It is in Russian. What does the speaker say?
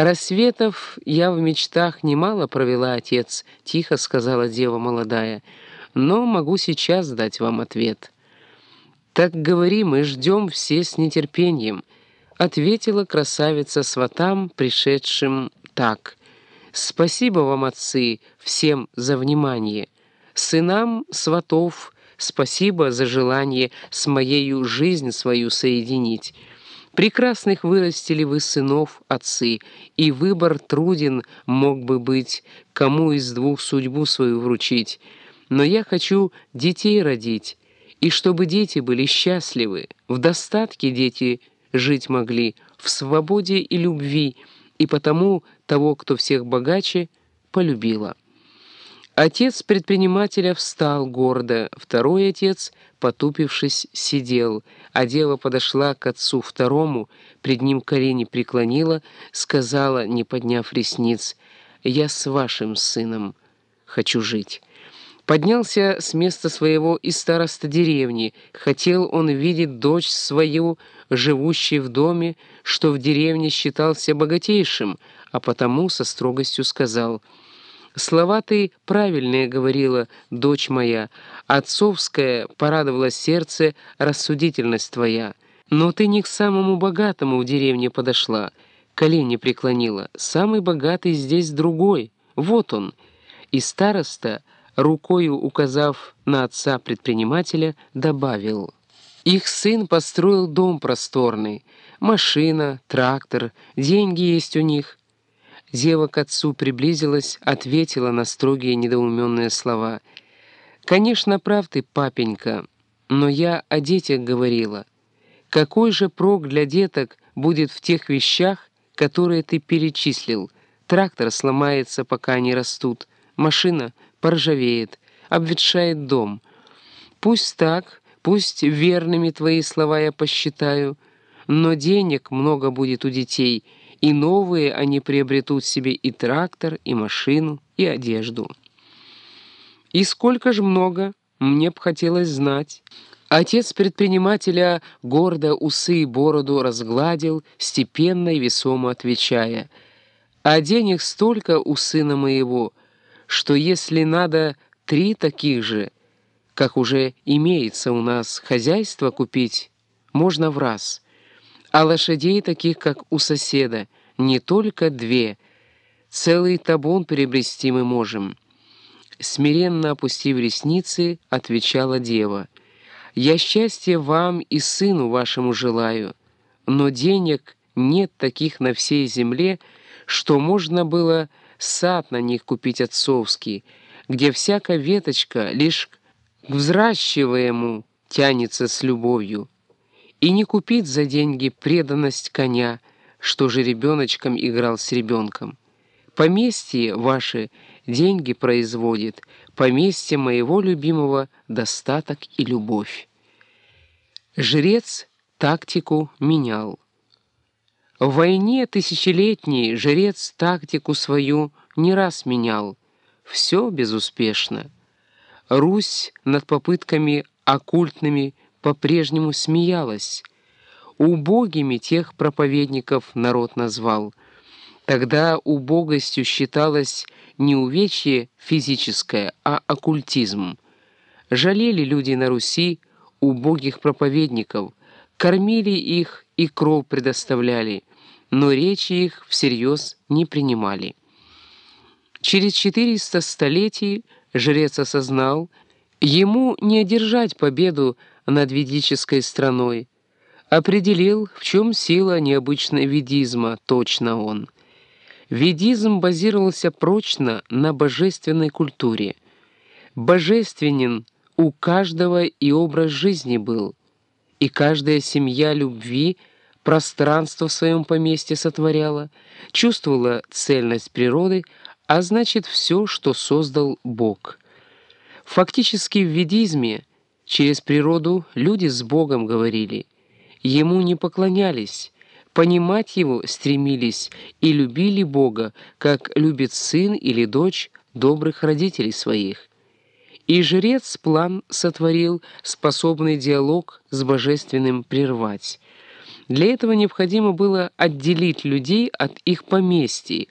«Рассветов я в мечтах немало провела, отец», — тихо сказала дева молодая, «но могу сейчас дать вам ответ». «Так говори, мы ждем все с нетерпением», — ответила красавица сватам, пришедшим так. «Спасибо вам, отцы, всем за внимание. Сынам сватов спасибо за желание с моею жизнь свою соединить». Прекрасных вырастили вы сынов, отцы, и выбор труден мог бы быть, кому из двух судьбу свою вручить. Но я хочу детей родить, и чтобы дети были счастливы, в достатке дети жить могли, в свободе и любви, и потому того, кто всех богаче, полюбила. Отец предпринимателя встал гордо, второй отец, потупившись, сидел, а дева подошла к отцу второму, пред ним колени преклонила, сказала, не подняв ресниц, «Я с вашим сыном хочу жить». Поднялся с места своего и староста деревни. Хотел он видеть дочь свою, живущей в доме, что в деревне считался богатейшим, а потому со строгостью сказал — Слова ты правильные говорила, дочь моя, отцовская порадовала сердце рассудительность твоя. Но ты не к самому богатому в деревне подошла, колени преклонила. Самый богатый здесь другой, вот он. И староста, рукою указав на отца предпринимателя, добавил. Их сын построил дом просторный, машина, трактор, деньги есть у них. Дева к отцу приблизилась, ответила на строгие недоуменные слова. «Конечно, прав ты, папенька, но я о детях говорила. Какой же прок для деток будет в тех вещах, которые ты перечислил? Трактор сломается, пока они растут, машина поржавеет, обветшает дом. Пусть так, пусть верными твои слова я посчитаю, но денег много будет у детей — и новые они приобретут себе и трактор, и машину, и одежду. И сколько же много, мне б хотелось знать. Отец предпринимателя гордо усы и бороду разгладил, степенно и весомо отвечая, «А денег столько у сына моего, что если надо три таких же, как уже имеется у нас хозяйство купить, можно в раз» а лошадей таких, как у соседа, не только две, целый табун приобрести мы можем». Смиренно опустив ресницы, отвечала дева, «Я счастья вам и сыну вашему желаю, но денег нет таких на всей земле, что можно было сад на них купить отцовский, где всякая веточка лишь к взращиваемому тянется с любовью» и не купить за деньги преданность коня, что же ребеночком играл с ребенком. Поместье ваше деньги производит, поместье моего любимого достаток и любовь. Жрец тактику менял. В войне тысячелетней жрец тактику свою не раз менял. Все безуспешно. Русь над попытками оккультными по-прежнему смеялась. Убогими тех проповедников народ назвал. Тогда убогостью считалось не увечье физическое, а оккультизм. Жалели люди на Руси убогих проповедников, кормили их и кров предоставляли, но речи их всерьез не принимали. Через 400 столетий жрец осознал, ему не одержать победу над ведической страной. Определил, в чем сила необычного ведизма, точно он. Ведизм базировался прочно на божественной культуре. Божественен у каждого и образ жизни был, и каждая семья любви пространство в своем поместье сотворяла, чувствовала цельность природы, а значит все, что создал Бог. Фактически в ведизме Через природу люди с Богом говорили, Ему не поклонялись, понимать Его стремились и любили Бога, как любит сын или дочь добрых родителей своих. И жрец план сотворил, способный диалог с божественным прервать. Для этого необходимо было отделить людей от их поместий,